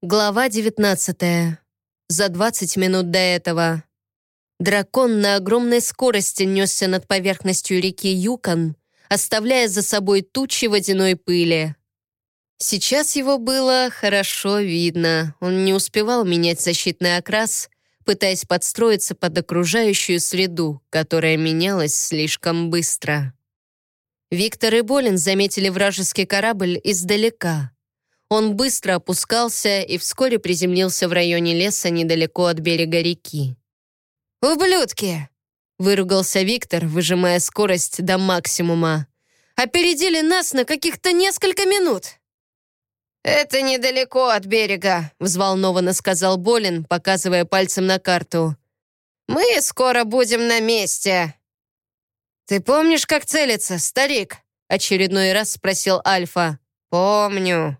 Глава 19. За 20 минут до этого. Дракон на огромной скорости несся над поверхностью реки Юкон, оставляя за собой тучи водяной пыли. Сейчас его было хорошо видно. Он не успевал менять защитный окрас, пытаясь подстроиться под окружающую среду, которая менялась слишком быстро. Виктор и Болин заметили вражеский корабль издалека — он быстро опускался и вскоре приземлился в районе леса недалеко от берега реки. «Ублюдки!» — выругался Виктор, выжимая скорость до максимума. «Опередили нас на каких-то несколько минут!» «Это недалеко от берега», — взволнованно сказал Болин, показывая пальцем на карту. «Мы скоро будем на месте». «Ты помнишь, как целиться, старик?» — очередной раз спросил Альфа. «Помню»,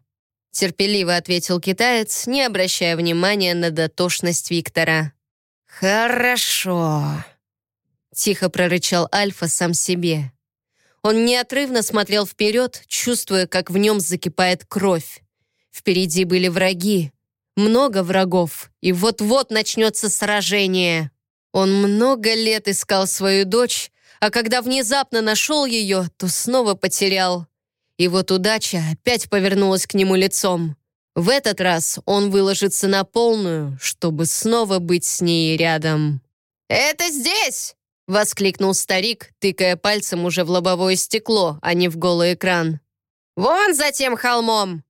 терпеливо ответил китаец, не обращая внимания на дотошность Виктора. «Хорошо», — тихо прорычал Альфа сам себе. Он неотрывно смотрел вперед, чувствуя, как в нем закипает кровь. Впереди были враги, много врагов, и вот-вот начнется сражение. Он много лет искал свою дочь, а когда внезапно нашел ее, то снова потерял. И вот удача опять повернулась к нему лицом. В этот раз он выложится на полную, чтобы снова быть с ней рядом. «Это здесь!» — воскликнул старик, тыкая пальцем уже в лобовое стекло, а не в голый экран. «Вон за тем холмом!»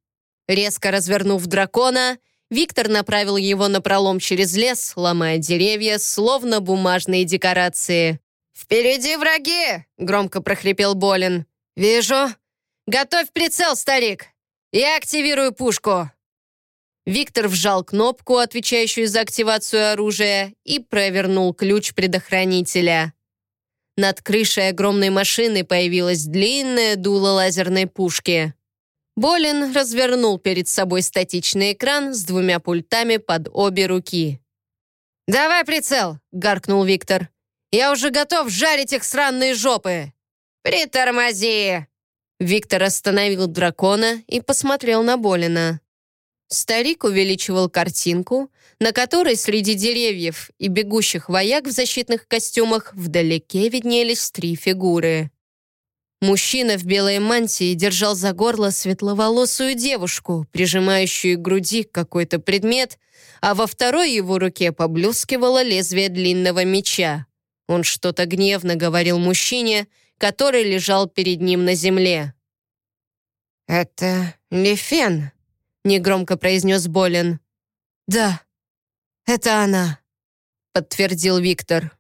Резко развернув дракона, Виктор направил его на пролом через лес, ломая деревья, словно бумажные декорации. «Впереди враги!» — громко прохрипел Болин. «Вижу!» «Готовь прицел, старик! Я активирую пушку!» Виктор вжал кнопку, отвечающую за активацию оружия, и провернул ключ предохранителя. Над крышей огромной машины появилось длинное дуло лазерной пушки. Болин развернул перед собой статичный экран с двумя пультами под обе руки. «Давай прицел!» — гаркнул Виктор. «Я уже готов жарить их сраные жопы!» «Притормози!» Виктор остановил дракона и посмотрел на Болина. Старик увеличивал картинку, на которой среди деревьев и бегущих вояк в защитных костюмах вдалеке виднелись три фигуры. Мужчина в белой мантии держал за горло светловолосую девушку, прижимающую к груди какой-то предмет, а во второй его руке поблескивало лезвие длинного меча. Он что-то гневно говорил мужчине, который лежал перед ним на земле. «Это Лефен», — негромко произнес Болин. «Да, это она», — подтвердил Виктор.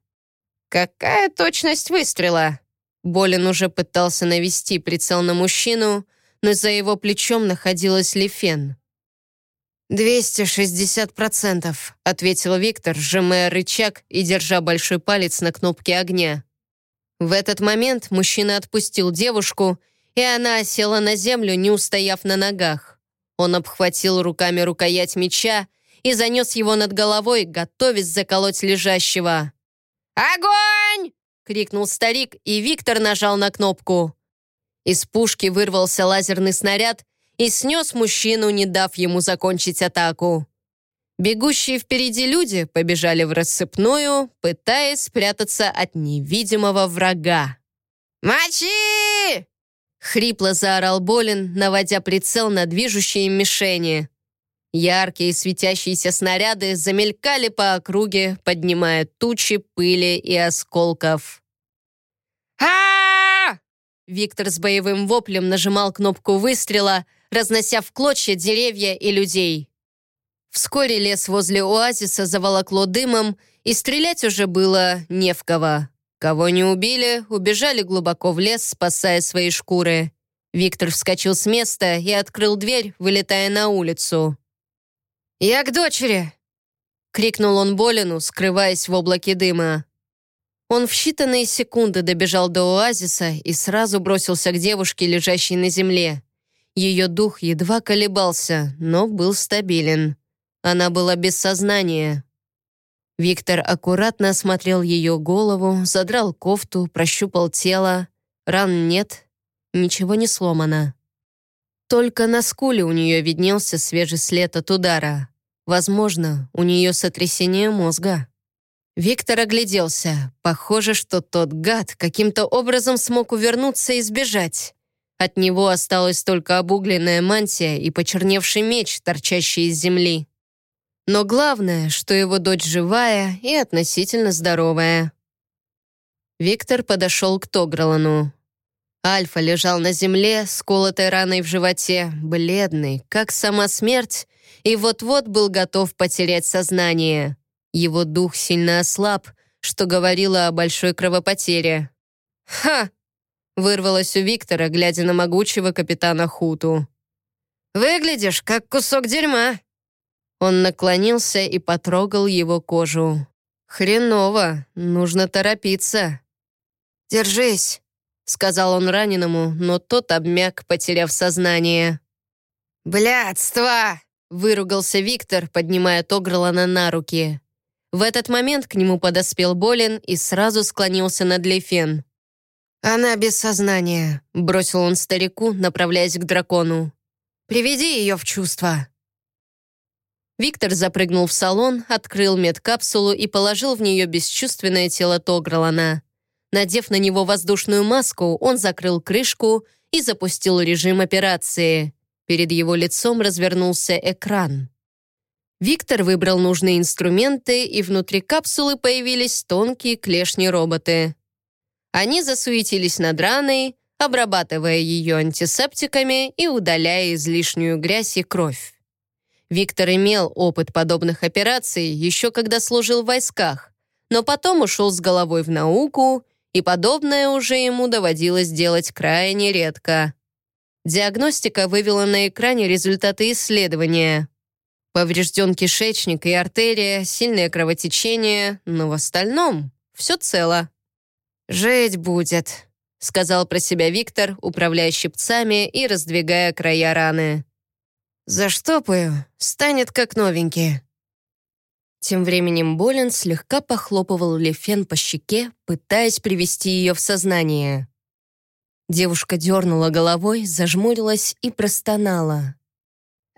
«Какая точность выстрела?» Болин уже пытался навести прицел на мужчину, но за его плечом находилась Лефен. «260%, — ответил Виктор, сжимая рычаг и держа большой палец на кнопке огня. В этот момент мужчина отпустил девушку, и она села на землю, не устояв на ногах. Он обхватил руками рукоять меча и занес его над головой, готовясь заколоть лежащего. «Огонь!» — крикнул старик, и Виктор нажал на кнопку. Из пушки вырвался лазерный снаряд и снес мужчину, не дав ему закончить атаку. Бегущие впереди люди побежали в рассыпную, пытаясь спрятаться от невидимого врага. «Мочи!» — хрипло заорал Болин, наводя прицел на движущие мишени. Яркие светящиеся снаряды замелькали по округе, поднимая тучи пыли и осколков. а Виктор с боевым воплем нажимал кнопку выстрела, разнося в клочья деревья и людей. Вскоре лес возле оазиса заволокло дымом, и стрелять уже было не в кого. Кого не убили, убежали глубоко в лес, спасая свои шкуры. Виктор вскочил с места и открыл дверь, вылетая на улицу. «Я к дочери!» — крикнул он Болину, скрываясь в облаке дыма. Он в считанные секунды добежал до оазиса и сразу бросился к девушке, лежащей на земле. Ее дух едва колебался, но был стабилен. Она была без сознания. Виктор аккуратно осмотрел ее голову, задрал кофту, прощупал тело. Ран нет, ничего не сломано. Только на скуле у нее виднелся свежий след от удара. Возможно, у нее сотрясение мозга. Виктор огляделся. Похоже, что тот гад каким-то образом смог увернуться и сбежать. От него осталась только обугленная мантия и почерневший меч, торчащий из земли. Но главное, что его дочь живая и относительно здоровая. Виктор подошел к Тогролану. Альфа лежал на земле, с колотой раной в животе, бледный, как сама смерть, и вот-вот был готов потерять сознание. Его дух сильно ослаб, что говорило о большой кровопотере. «Ха!» — вырвалось у Виктора, глядя на могучего капитана Хуту. «Выглядишь, как кусок дерьма!» Он наклонился и потрогал его кожу. «Хреново, нужно торопиться». «Держись», — сказал он раненому, но тот обмяк, потеряв сознание. «Блядство!» — выругался Виктор, поднимая Тогрлана на руки. В этот момент к нему подоспел Болин и сразу склонился над Лейфен. «Она без сознания», — бросил он старику, направляясь к дракону. «Приведи ее в чувство». Виктор запрыгнул в салон, открыл медкапсулу и положил в нее бесчувственное тело Тогролана. Надев на него воздушную маску, он закрыл крышку и запустил режим операции. Перед его лицом развернулся экран. Виктор выбрал нужные инструменты, и внутри капсулы появились тонкие клешни-роботы. Они засуетились над раной, обрабатывая ее антисептиками и удаляя излишнюю грязь и кровь. Виктор имел опыт подобных операций еще когда служил в войсках, но потом ушел с головой в науку, и подобное уже ему доводилось делать крайне редко. Диагностика вывела на экране результаты исследования. Поврежден кишечник и артерия, сильное кровотечение, но в остальном все цело. «Жить будет», — сказал про себя Виктор, управляя щипцами и раздвигая края раны. «Заштопаю, станет как новенький». Тем временем Болин слегка похлопывал Лефен по щеке, пытаясь привести ее в сознание. Девушка дернула головой, зажмурилась и простонала.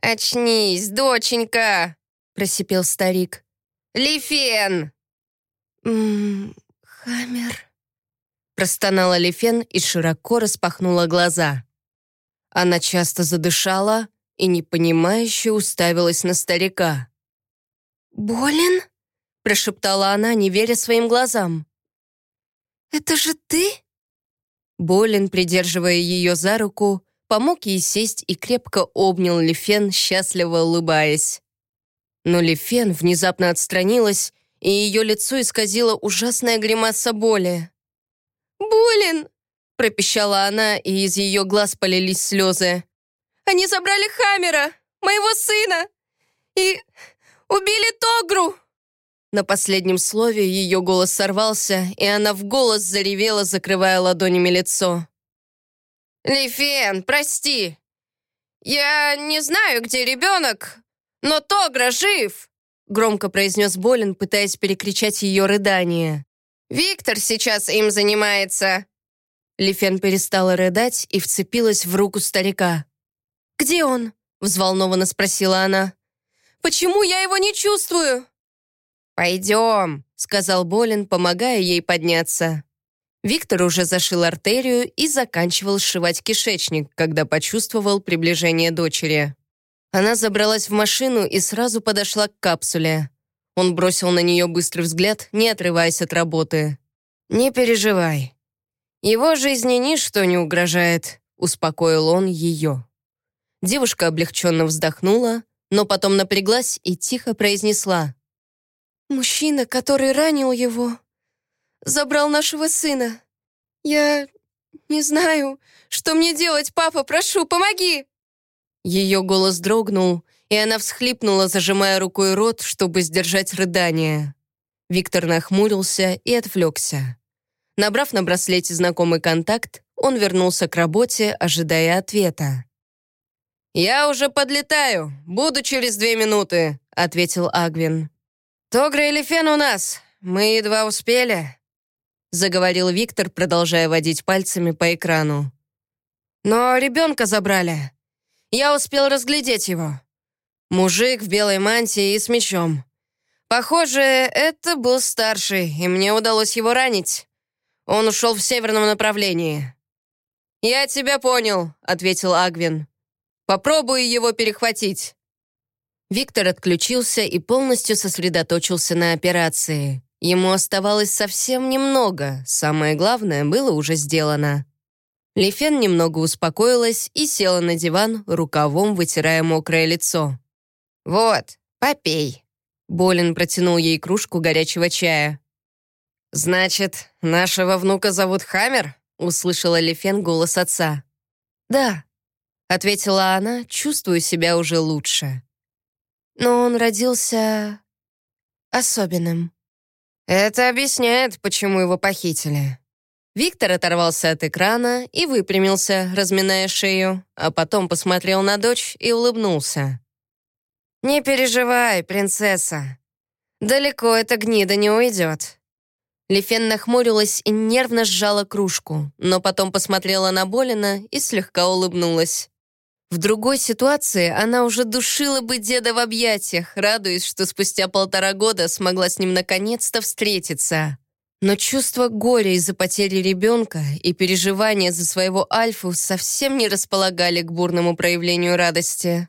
«Очнись, доченька!» — просипел старик. «Лифен!» «Ммм, Хаммер...» Простонала Лифен и широко распахнула глаза. Она часто задышала и непонимающе уставилась на старика. «Болен?» — прошептала она, не веря своим глазам. «Это же ты?» Болин, придерживая ее за руку, помог ей сесть и крепко обнял Лифен, счастливо улыбаясь. Но Лифен внезапно отстранилась, и ее лицо исказило ужасная гримаса боли. «Болен!» — пропищала она, и из ее глаз полились слезы. «Они забрали Хаммера, моего сына, и убили Тогру!» На последнем слове ее голос сорвался, и она в голос заревела, закрывая ладонями лицо. «Лифен, прости. Я не знаю, где ребенок, но Тогра жив!» Громко произнес Болин, пытаясь перекричать ее рыдание. «Виктор сейчас им занимается!» Лифен перестала рыдать и вцепилась в руку старика. «Где он?» — взволнованно спросила она. «Почему я его не чувствую?» «Пойдем», — сказал Болин, помогая ей подняться. Виктор уже зашил артерию и заканчивал сшивать кишечник, когда почувствовал приближение дочери. Она забралась в машину и сразу подошла к капсуле. Он бросил на нее быстрый взгляд, не отрываясь от работы. «Не переживай. Его жизни ничто не угрожает», — успокоил он ее. Девушка облегченно вздохнула, но потом напряглась и тихо произнесла. «Мужчина, который ранил его, забрал нашего сына. Я не знаю, что мне делать, папа, прошу, помоги!» Ее голос дрогнул, и она всхлипнула, зажимая рукой рот, чтобы сдержать рыдание. Виктор нахмурился и отвлекся. Набрав на браслете знакомый контакт, он вернулся к работе, ожидая ответа. «Я уже подлетаю, буду через две минуты», — ответил Агвин. «Тогра и Лефен у нас, мы едва успели» заговорил Виктор, продолжая водить пальцами по экрану. «Но ребенка забрали. Я успел разглядеть его. Мужик в белой мантии и с мечом. Похоже, это был старший, и мне удалось его ранить. Он ушел в северном направлении. «Я тебя понял», — ответил Агвин. «Попробую его перехватить». Виктор отключился и полностью сосредоточился на операции. Ему оставалось совсем немного, самое главное было уже сделано. Лифен немного успокоилась и села на диван, рукавом вытирая мокрое лицо. «Вот, попей», Болин протянул ей кружку горячего чая. «Значит, нашего внука зовут Хаммер?» — услышала Лефен голос отца. «Да», — ответила она, чувствуя себя уже лучше. «Но он родился особенным». «Это объясняет, почему его похитили». Виктор оторвался от экрана и выпрямился, разминая шею, а потом посмотрел на дочь и улыбнулся. «Не переживай, принцесса. Далеко эта гнида не уйдет». Лифен нахмурилась и нервно сжала кружку, но потом посмотрела на Болина и слегка улыбнулась. В другой ситуации она уже душила бы деда в объятиях, радуясь, что спустя полтора года смогла с ним наконец-то встретиться. Но чувство горя из-за потери ребенка и переживания за своего Альфу совсем не располагали к бурному проявлению радости.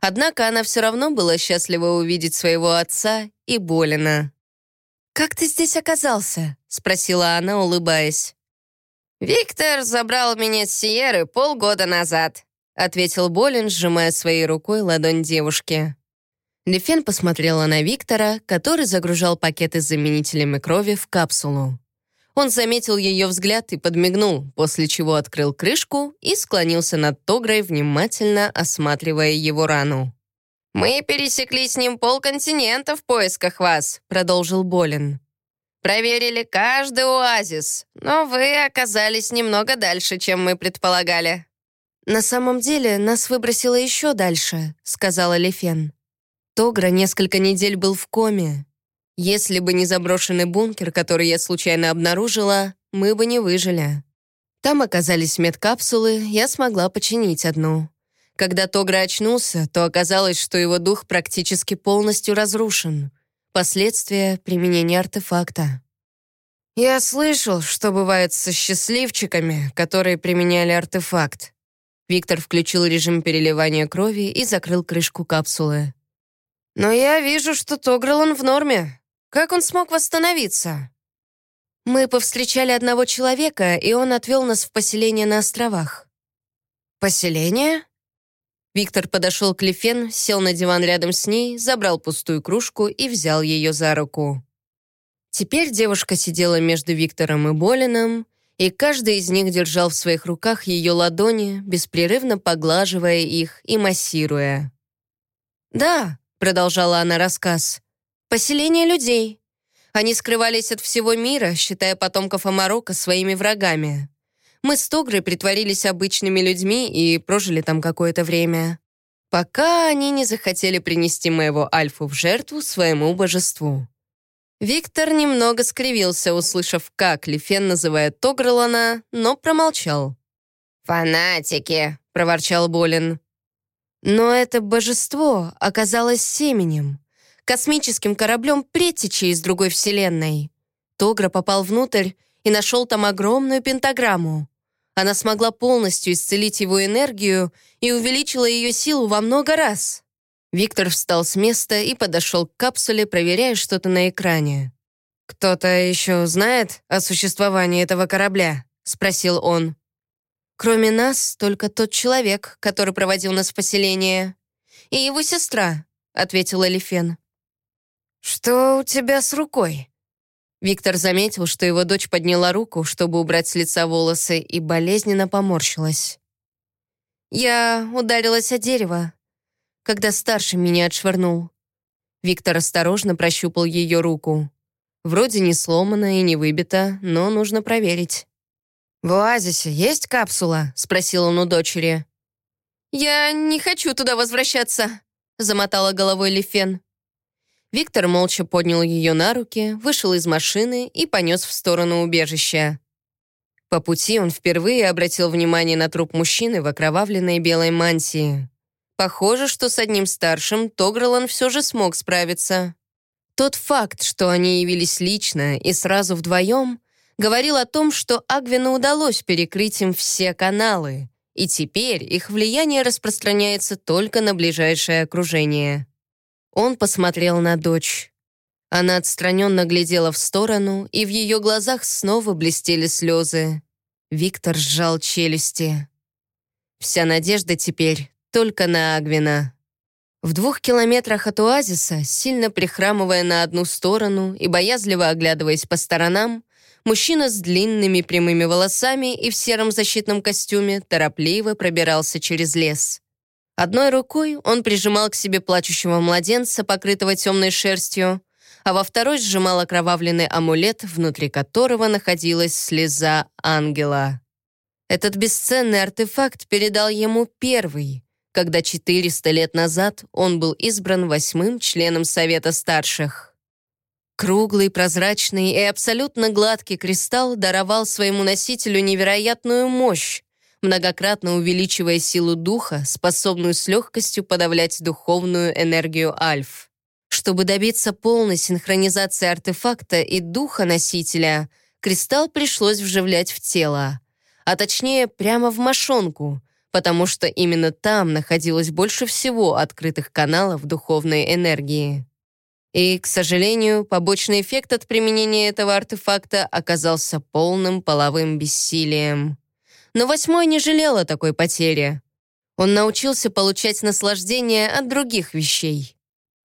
Однако она все равно была счастлива увидеть своего отца и Болина. «Как ты здесь оказался?» — спросила она, улыбаясь. «Виктор забрал меня с Сиеры полгода назад», — ответил Болин, сжимая своей рукой ладонь девушки. Лефен посмотрела на Виктора, который загружал пакеты с заменителями крови в капсулу. Он заметил ее взгляд и подмигнул, после чего открыл крышку и склонился над Тогрой, внимательно осматривая его рану. «Мы пересекли с ним полконтинента в поисках вас», — продолжил Болин. «Проверили каждый оазис, но вы оказались немного дальше, чем мы предполагали». «На самом деле нас выбросило еще дальше», — сказала Лефен. Тогра несколько недель был в коме. Если бы не заброшенный бункер, который я случайно обнаружила, мы бы не выжили. Там оказались медкапсулы, я смогла починить одну. Когда Тогра очнулся, то оказалось, что его дух практически полностью разрушен. Последствия применения артефакта. «Я слышал, что бывает со счастливчиками, которые применяли артефакт». Виктор включил режим переливания крови и закрыл крышку капсулы. «Но я вижу, что Тогрелан в норме. Как он смог восстановиться?» «Мы повстречали одного человека, и он отвел нас в поселение на островах». «Поселение?» Виктор подошел к Лифен, сел на диван рядом с ней, забрал пустую кружку и взял ее за руку. Теперь девушка сидела между Виктором и Болином, и каждый из них держал в своих руках ее ладони, беспрерывно поглаживая их и массируя. «Да», — продолжала она рассказ, Поселение людей. Они скрывались от всего мира, считая потомков Амарока своими врагами. Мы с Тогрой притворились обычными людьми и прожили там какое-то время. Пока они не захотели принести моего Альфу в жертву своему божеству. Виктор немного скривился, услышав, как Лифен называет Тогрелана, но промолчал. «Фанатики!» — проворчал Болин. Но это божество оказалось семенем космическим кораблем предтечи из другой вселенной. Тогра попал внутрь и нашел там огромную пентаграмму. Она смогла полностью исцелить его энергию и увеличила ее силу во много раз. Виктор встал с места и подошел к капсуле, проверяя что-то на экране. «Кто-то еще знает о существовании этого корабля?» — спросил он. «Кроме нас, только тот человек, который проводил нас в поселение. И его сестра», — ответила Лифен. «Что у тебя с рукой?» Виктор заметил, что его дочь подняла руку, чтобы убрать с лица волосы, и болезненно поморщилась. «Я ударилась о дерево, когда старший меня отшвырнул». Виктор осторожно прощупал ее руку. Вроде не сломана и не выбита, но нужно проверить. «В оазисе есть капсула?» — спросил он у дочери. «Я не хочу туда возвращаться», — замотала головой Лифен. Виктор молча поднял ее на руки, вышел из машины и понес в сторону убежища. По пути он впервые обратил внимание на труп мужчины в окровавленной белой мантии. Похоже, что с одним старшим Тогрелан все же смог справиться. Тот факт, что они явились лично и сразу вдвоем, говорил о том, что Агвину удалось перекрыть им все каналы, и теперь их влияние распространяется только на ближайшее окружение. Он посмотрел на дочь. Она отстраненно глядела в сторону, и в ее глазах снова блестели слезы. Виктор сжал челюсти. Вся надежда теперь только на Агвина. В двух километрах от оазиса, сильно прихрамывая на одну сторону и боязливо оглядываясь по сторонам, мужчина с длинными прямыми волосами и в сером защитном костюме торопливо пробирался через лес. Одной рукой он прижимал к себе плачущего младенца, покрытого темной шерстью, а во второй сжимал окровавленный амулет, внутри которого находилась слеза ангела. Этот бесценный артефакт передал ему первый, когда 400 лет назад он был избран восьмым членом Совета Старших. Круглый, прозрачный и абсолютно гладкий кристалл даровал своему носителю невероятную мощь, многократно увеличивая силу духа, способную с легкостью подавлять духовную энергию Альф. Чтобы добиться полной синхронизации артефакта и духа носителя, кристалл пришлось вживлять в тело, а точнее прямо в мошонку, потому что именно там находилось больше всего открытых каналов духовной энергии. И, к сожалению, побочный эффект от применения этого артефакта оказался полным половым бессилием. Но восьмой не жалел о такой потере. Он научился получать наслаждение от других вещей.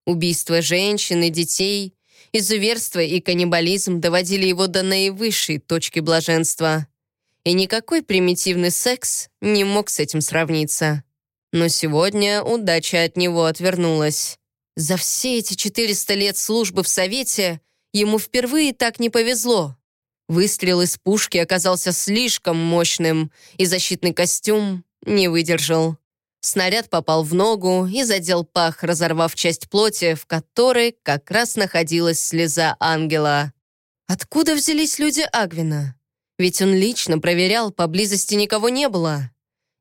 Убийство женщин и детей, изуверство и каннибализм доводили его до наивысшей точки блаженства и никакой примитивный секс не мог с этим сравниться. Но сегодня удача от него отвернулась. За все эти 400 лет службы в Совете ему впервые так не повезло. Выстрел из пушки оказался слишком мощным, и защитный костюм не выдержал. Снаряд попал в ногу и задел пах, разорвав часть плоти, в которой как раз находилась слеза ангела. Откуда взялись люди Агвина? Ведь он лично проверял, поблизости никого не было.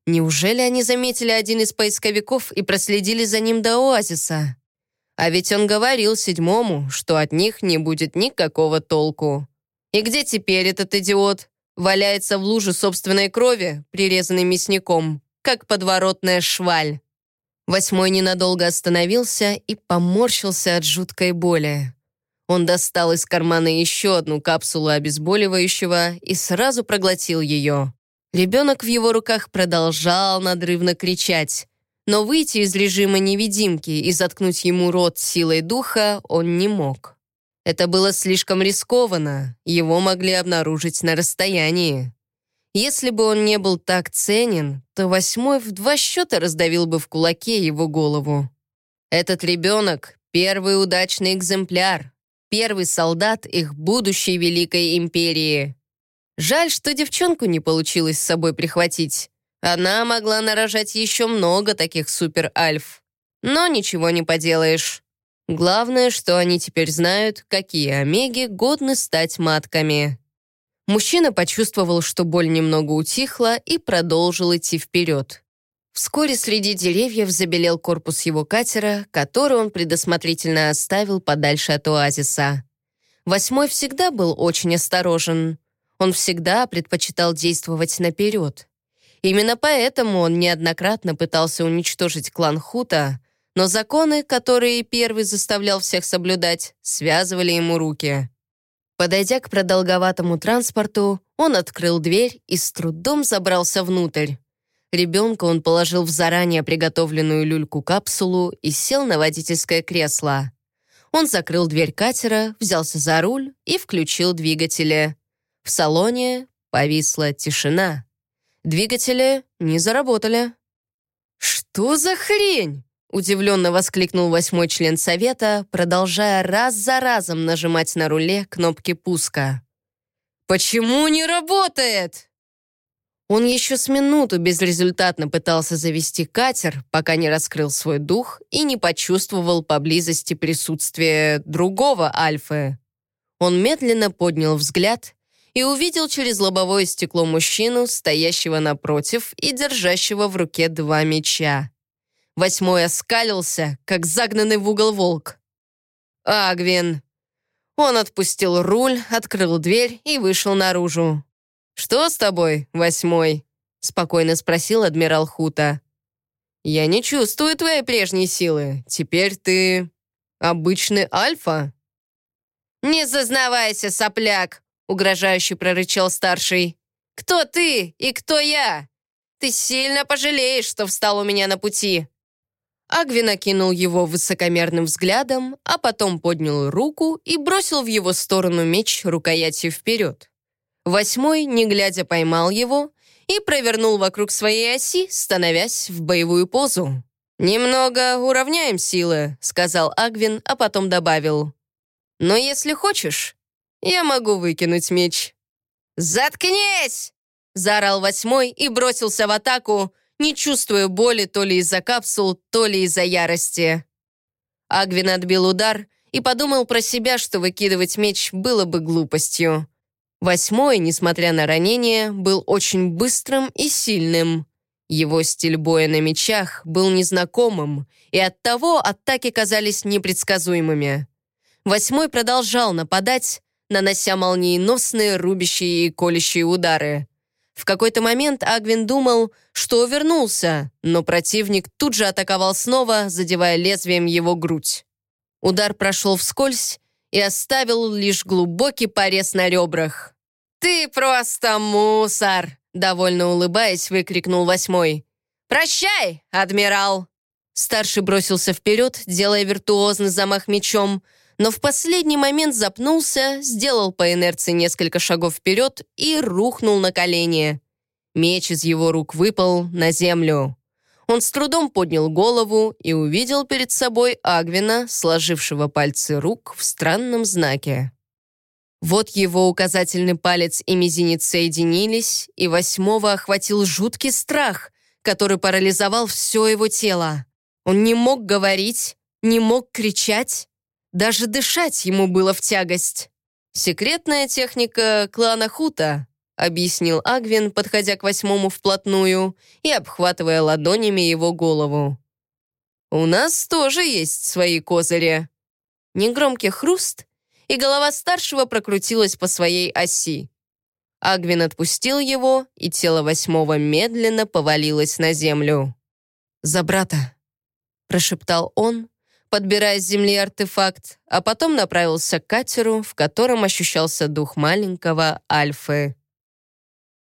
Неужели они заметили один из поисковиков и проследили за ним до оазиса? А ведь он говорил седьмому, что от них не будет никакого толку. И где теперь этот идиот? Валяется в луже собственной крови, прирезанный мясником, как подворотная шваль. Восьмой ненадолго остановился и поморщился от жуткой боли. Он достал из кармана еще одну капсулу обезболивающего и сразу проглотил ее. Ребенок в его руках продолжал надрывно кричать, но выйти из режима невидимки и заткнуть ему рот силой духа он не мог. Это было слишком рискованно, его могли обнаружить на расстоянии. Если бы он не был так ценен, то восьмой в два счета раздавил бы в кулаке его голову. Этот ребенок — первый удачный экземпляр, первый солдат их будущей Великой Империи. Жаль, что девчонку не получилось с собой прихватить. Она могла нарожать еще много таких супер-альф. Но ничего не поделаешь. Главное, что они теперь знают, какие омеги годны стать матками. Мужчина почувствовал, что боль немного утихла и продолжил идти вперед. Вскоре среди деревьев забелел корпус его катера, который он предусмотрительно оставил подальше от оазиса. Восьмой всегда был очень осторожен. Он всегда предпочитал действовать наперед. Именно поэтому он неоднократно пытался уничтожить клан Хута, но законы, которые первый заставлял всех соблюдать, связывали ему руки. Подойдя к продолговатому транспорту, он открыл дверь и с трудом забрался внутрь. Ребенка он положил в заранее приготовленную люльку-капсулу и сел на водительское кресло. Он закрыл дверь катера, взялся за руль и включил двигатели. В салоне повисла тишина. Двигатели не заработали. «Что за хрень?» — удивленно воскликнул восьмой член совета, продолжая раз за разом нажимать на руле кнопки пуска. «Почему не работает?» Он еще с минуту безрезультатно пытался завести катер, пока не раскрыл свой дух и не почувствовал поблизости присутствие другого Альфы. Он медленно поднял взгляд и увидел через лобовое стекло мужчину, стоящего напротив и держащего в руке два меча. Восьмой оскалился, как загнанный в угол волк. «Агвин!» Он отпустил руль, открыл дверь и вышел наружу. «Что с тобой, восьмой?» — спокойно спросил адмирал Хута. «Я не чувствую твоей прежней силы. Теперь ты обычный альфа?» «Не зазнавайся, сопляк!» — угрожающе прорычал старший. «Кто ты и кто я? Ты сильно пожалеешь, что встал у меня на пути!» Агвин окинул его высокомерным взглядом, а потом поднял руку и бросил в его сторону меч рукоятью вперед. Восьмой, не глядя, поймал его и провернул вокруг своей оси, становясь в боевую позу. «Немного уравняем силы», — сказал Агвин, а потом добавил. «Но если хочешь, я могу выкинуть меч». «Заткнись!» — заорал восьмой и бросился в атаку, не чувствуя боли то ли из-за капсул, то ли из-за ярости. Агвин отбил удар и подумал про себя, что выкидывать меч было бы глупостью. Восьмой, несмотря на ранение, был очень быстрым и сильным. Его стиль боя на мечах был незнакомым, и оттого атаки казались непредсказуемыми. Восьмой продолжал нападать, нанося молниеносные рубящие и колющие удары. В какой-то момент Агвин думал, что увернулся, но противник тут же атаковал снова, задевая лезвием его грудь. Удар прошел вскользь и оставил лишь глубокий порез на ребрах. «Ты просто мусор!» Довольно улыбаясь, выкрикнул восьмой. «Прощай, адмирал!» Старший бросился вперед, делая виртуозный замах мечом, но в последний момент запнулся, сделал по инерции несколько шагов вперед и рухнул на колени. Меч из его рук выпал на землю. Он с трудом поднял голову и увидел перед собой Агвина, сложившего пальцы рук в странном знаке. Вот его указательный палец и мизинец соединились, и восьмого охватил жуткий страх, который парализовал все его тело. Он не мог говорить, не мог кричать, даже дышать ему было в тягость. «Секретная техника клана Хута», — объяснил Агвин, подходя к восьмому вплотную и обхватывая ладонями его голову. «У нас тоже есть свои козыри». Негромкий хруст, и голова старшего прокрутилась по своей оси. Агвин отпустил его, и тело восьмого медленно повалилось на землю. «За брата», — прошептал он, подбирая с земли артефакт, а потом направился к катеру, в котором ощущался дух маленького Альфы.